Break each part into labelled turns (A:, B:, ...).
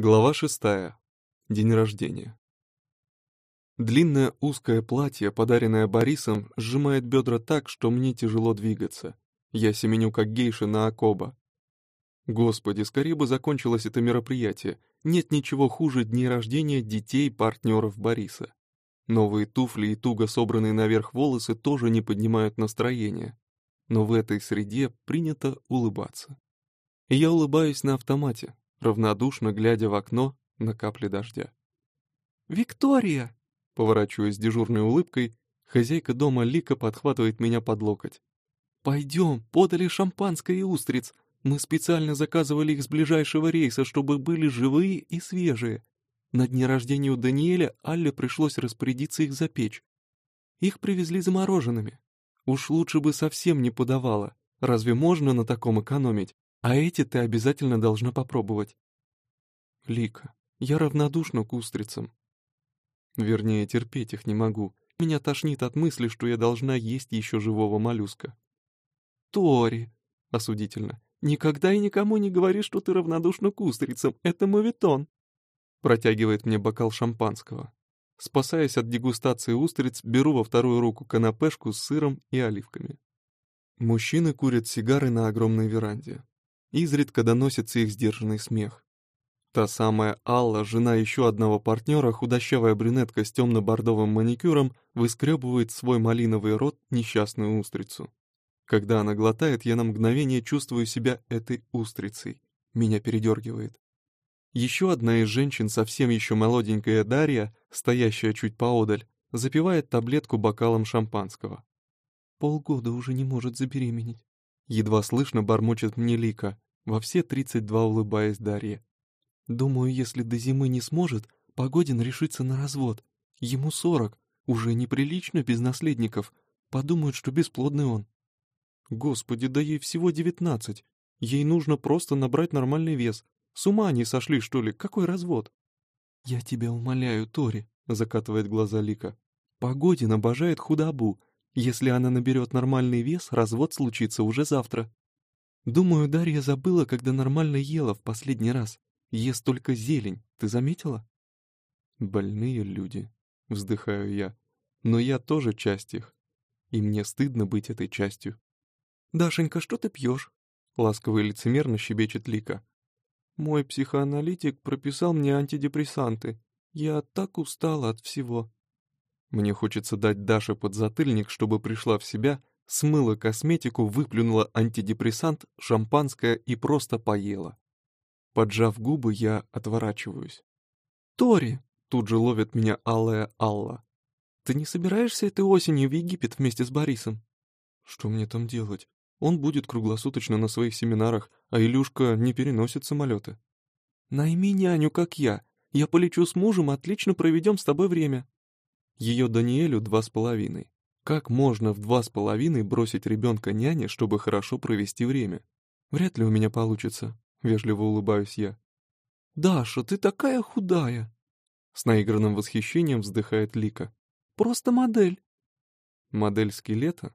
A: Глава шестая. День рождения. Длинное узкое платье, подаренное Борисом, сжимает бедра так, что мне тяжело двигаться. Я семеню как гейша на Акоба. Господи, скорее бы закончилось это мероприятие. Нет ничего хуже дней рождения детей партнеров Бориса. Новые туфли и туго собранные наверх волосы тоже не поднимают настроение. Но в этой среде принято улыбаться. И я улыбаюсь на автомате, равнодушно глядя в окно на капли дождя.
B: «Виктория!»
A: Поворачиваясь дежурной улыбкой, хозяйка дома Лика подхватывает меня под локоть.
B: «Пойдем, подали шампанское и устриц. Мы специально заказывали их с ближайшего рейса, чтобы были живые и свежие. На дне рождения у Даниэля Алле пришлось распорядиться их запечь. Их привезли замороженными. Уж лучше бы совсем не подавала. Разве можно на таком экономить? А эти ты обязательно должна попробовать.
A: Лика, я равнодушна к устрицам. Вернее, терпеть их не могу. Меня тошнит от мысли, что я должна есть еще живого моллюска.
B: Тори, осудительно, никогда и никому не говори, что ты равнодушна к устрицам. Это мавитон.
A: Протягивает мне бокал шампанского. Спасаясь от дегустации устриц, беру во вторую руку канапешку с сыром и оливками. Мужчины курят сигары на огромной веранде. Изредка доносится их сдержанный смех. Та самая Алла, жена еще одного партнера, худощавая брюнетка с темно-бордовым маникюром, выскребывает свой малиновый рот несчастную устрицу. Когда она глотает, я на мгновение чувствую себя этой устрицей. Меня передергивает. Еще одна из женщин, совсем еще молоденькая Дарья, стоящая чуть поодаль, запивает таблетку бокалом шампанского.
B: Полгода уже не может забеременеть.
A: Едва слышно бормочет мне Лика, во все тридцать два улыбаясь Дарье.
B: Думаю, если до зимы не сможет, Погодин решится на развод. Ему сорок, уже неприлично без наследников. Подумают, что бесплодный он.
A: Господи, да ей всего девятнадцать. Ей нужно просто набрать нормальный вес. С ума они сошли, что ли? Какой развод?
B: Я тебя умоляю, Тори, закатывает глаза Лика.
A: Погодин обожает худобу, если она наберет нормальный вес, развод случится уже завтра.
B: Думаю, Дарья забыла, когда нормально ела в последний раз. Ест только зелень, ты заметила?
A: Больные люди, вздыхаю я. Но я тоже часть их. И мне стыдно быть этой частью.
B: «Дашенька, что ты пьешь?»
A: Ласково и лицемерно щебечет Лика.
B: «Мой психоаналитик прописал мне антидепрессанты. Я так устала от всего.
A: Мне хочется дать Даше подзатыльник, чтобы пришла в себя, смыла косметику, выплюнула антидепрессант, шампанское и просто поела. Поджав губы, я отворачиваюсь.
B: «Тори!»
A: — тут же ловит меня алая Алла.
B: «Ты не собираешься этой осенью в Египет вместе с Борисом?»
A: «Что мне там делать? Он будет круглосуточно на своих семинарах, а Илюшка не переносит самолеты».
B: «Найми няню, как я. Я полечу с мужем, отлично проведем с тобой время».
A: Ее Даниэлю два с половиной. Как можно в два с половиной бросить ребенка няне, чтобы хорошо провести время? Вряд ли у меня получится, вежливо улыбаюсь я.
B: «Даша, ты такая худая!»
A: С наигранным восхищением вздыхает Лика.
B: «Просто модель!»
A: «Модель скелета?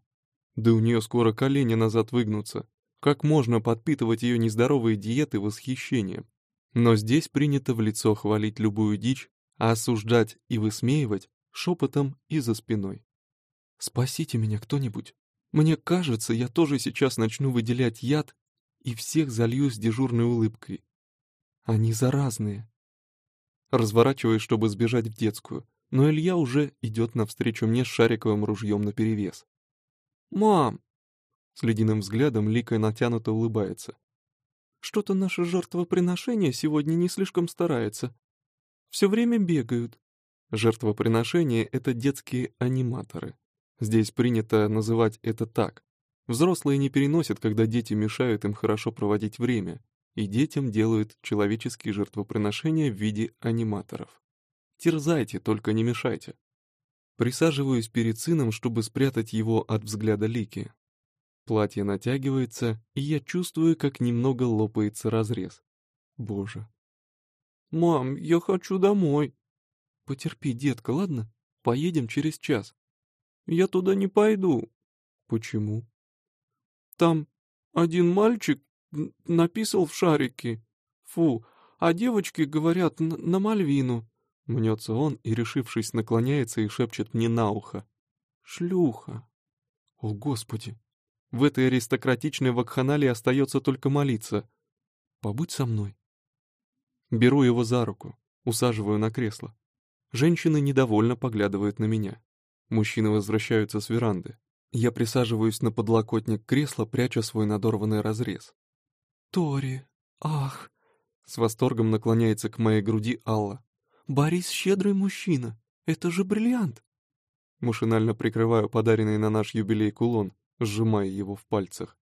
A: Да у нее скоро колени назад выгнутся. Как можно подпитывать ее нездоровые диеты восхищением? Но здесь принято в лицо хвалить любую дичь, а осуждать и высмеивать шепотом и за спиной. «Спасите меня кто-нибудь. Мне кажется, я тоже сейчас начну выделять яд и всех залью с дежурной улыбкой. Они заразные». Разворачиваюсь, чтобы сбежать в детскую, но Илья уже идет навстречу мне с шариковым ружьем наперевес.
B: «Мам!»
A: С ледяным взглядом Лика натянуто улыбается.
B: «Что-то наше жертвоприношение сегодня не слишком старается. Все время бегают.
A: Жертвоприношение — это детские аниматоры. Здесь принято называть это так. Взрослые не переносят, когда дети мешают им хорошо проводить время, и детям делают человеческие жертвоприношения в виде аниматоров. Терзайте, только не мешайте. Присаживаюсь перед сыном, чтобы спрятать его от взгляда Лики. Платье натягивается, и я чувствую, как немного лопается разрез. Боже.
B: «Мам, я хочу домой»,
A: «Потерпи, детка, ладно? Поедем через час».
B: «Я туда не пойду».
A: «Почему?»
B: «Там один мальчик написал в шарике. Фу, а девочки говорят на Мальвину». Мнется он и, решившись, наклоняется и шепчет мне на ухо. «Шлюха!» О, Господи! В этой аристократичной вакханалии остается только молиться. «Побудь со мной». Беру его за руку, усаживаю на кресло. Женщины недовольно поглядывают на меня. Мужчины возвращаются с веранды. Я присаживаюсь на подлокотник кресла, пряча свой надорванный разрез. «Тори, ах!» С восторгом наклоняется к моей груди Алла. «Борис щедрый мужчина. Это же бриллиант!» Машинально прикрываю подаренный на наш юбилей кулон, сжимая его в пальцах.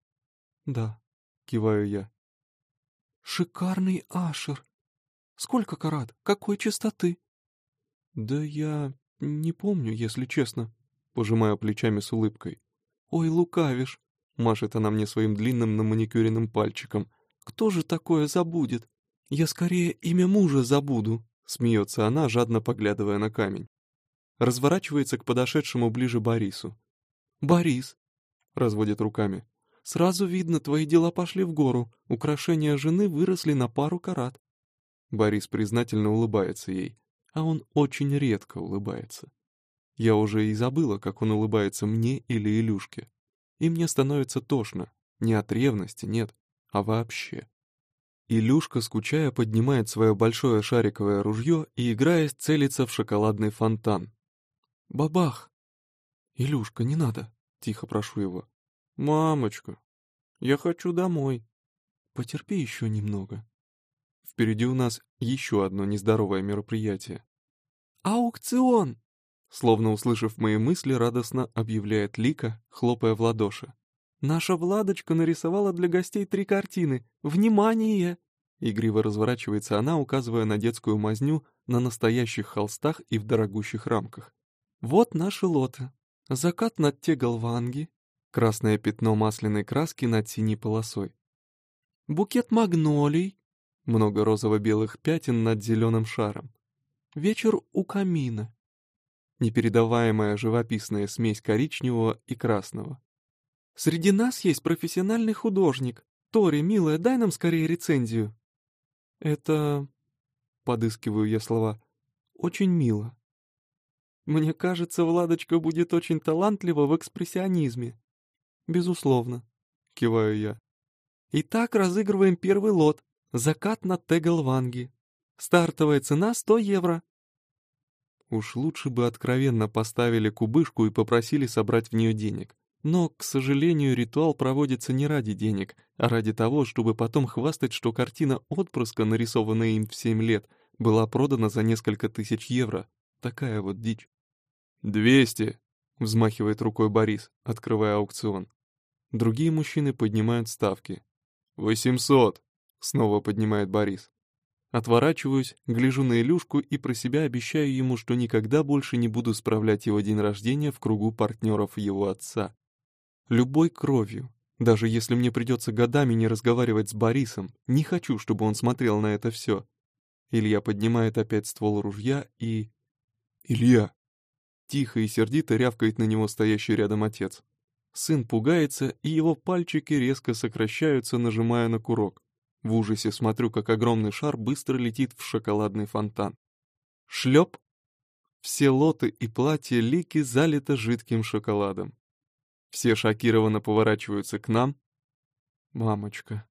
B: «Да», — киваю я. «Шикарный ашер! Сколько карат? Какой чистоты?» «Да я не помню, если честно», — пожимаю плечами с улыбкой. «Ой, лукавишь!» — машет она мне своим длинным наманикюренным пальчиком. «Кто же такое забудет? Я скорее имя мужа забуду!» — смеется она, жадно поглядывая на камень. Разворачивается к подошедшему ближе Борису. «Борис!» — разводит руками. «Сразу видно, твои дела пошли в гору. Украшения жены выросли на пару карат». Борис признательно улыбается ей, а он очень редко улыбается. Я уже и забыла, как он улыбается мне или Илюшке. И мне становится тошно. Не от ревности, нет, а вообще. Илюшка, скучая, поднимает свое большое шариковое ружье и, играясь, целится в шоколадный фонтан. Бабах! Илюшка, не надо, тихо прошу его. Мамочка, я хочу домой. Потерпи еще немного. Впереди у нас еще одно нездоровое мероприятие. «Аукцион!» Словно услышав мои мысли, радостно объявляет Лика, хлопая в ладоши. «Наша Владочка нарисовала для гостей три картины. Внимание!» Игриво разворачивается она, указывая на детскую мазню на настоящих холстах и в дорогущих рамках. «Вот наши лоты. Закат над Тегалванги, красное пятно масляной краски над синей полосой. Букет магнолий, много розово-белых пятен над зеленым шаром. Вечер у камина, непередаваемая живописная смесь коричневого и красного. «Среди нас есть профессиональный художник. Тори, милая, дай нам скорее рецензию». «Это...» — подыскиваю я слова. «Очень мило». «Мне кажется, Владочка будет очень талантлива в экспрессионизме». «Безусловно», — киваю я. «Итак, разыгрываем первый лот. Закат на Тегалванге. Стартовая цена 100 евро. Уж лучше бы откровенно поставили кубышку и попросили собрать в нее денег. Но, к сожалению, ритуал проводится не ради денег, а ради того, чтобы потом хвастать, что картина отпрыска, нарисованная им в семь лет, была продана за несколько тысяч евро. Такая вот дичь. «Двести!» — взмахивает рукой Борис, открывая аукцион. Другие мужчины поднимают ставки. «Восемьсот!» — снова поднимает Борис. Отворачиваюсь, гляжу на Илюшку и про себя обещаю ему, что никогда больше не буду справлять его день рождения в кругу партнеров его отца. Любой кровью. Даже если мне придется годами не разговаривать с Борисом, не хочу, чтобы он смотрел на это все. Илья поднимает опять ствол ружья и... «Илья!» Тихо и сердито рявкает на него стоящий рядом отец. Сын пугается, и его пальчики резко сокращаются, нажимая на курок. В ужасе смотрю, как огромный шар быстро летит в шоколадный фонтан. Шлеп! Все лоты и платья Лики залито жидким шоколадом. Все шокированно поворачиваются к нам. «Мамочка,